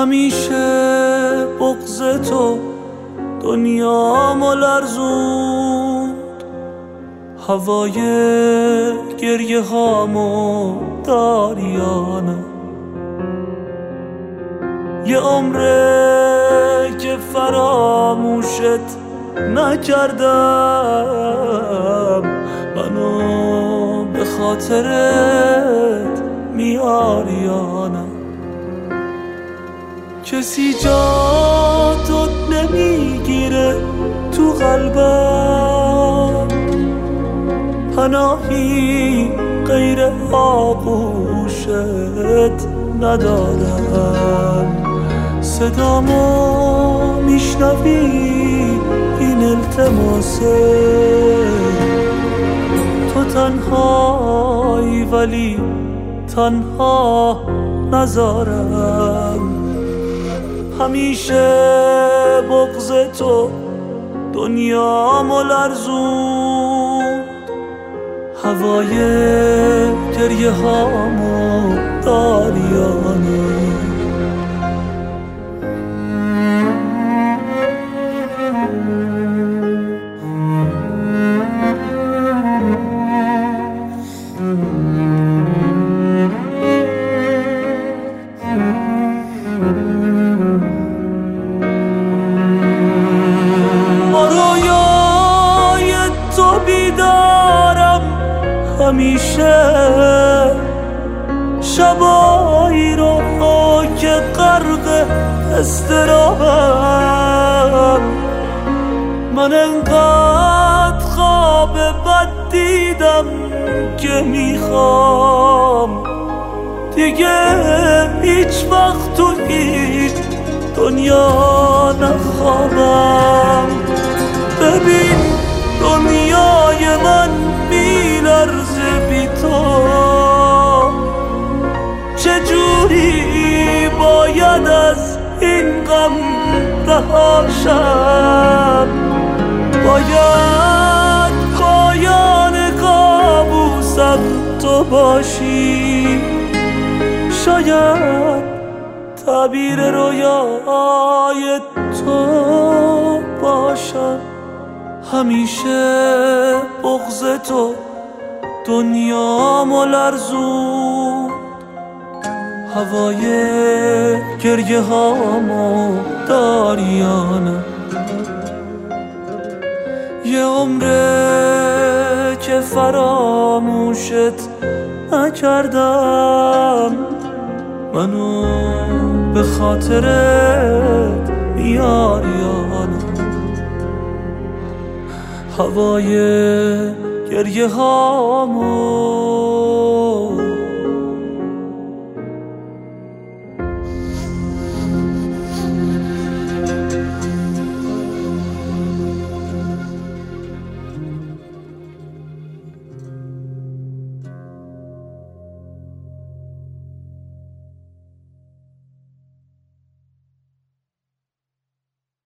همیشه بغز تو دنیا لرزوند. هوای گریه هامو داریانه یه عمره که فراموشت نکردم منو به خاطرت میاریانم کسی جا تو نمی‌گیره تو قلبم. پناهی غیر آغوشت ندارم. صدامو میشنوی این التماسه تو تنهایی ولی تنها نزارم. همیشه بغز تو دنیا لرزوند هوای گریه هامو داریانه. همیشه شبایی رو که غرق استرابم من انقدر خواب بد دیدم که می‌خوام. دیگه هیچ وقت تو هیچ دنیا نخوابم. رهاشم باید پایان کابوسم تو باشی. شاید تعبیر رویای تو باشم. همیشه بغز تو دنیا لرزوند هوای گریه هامو داریانه یه عمره که فراموشت نکردم منو به خاطرت میاریانم هوای گریه هامو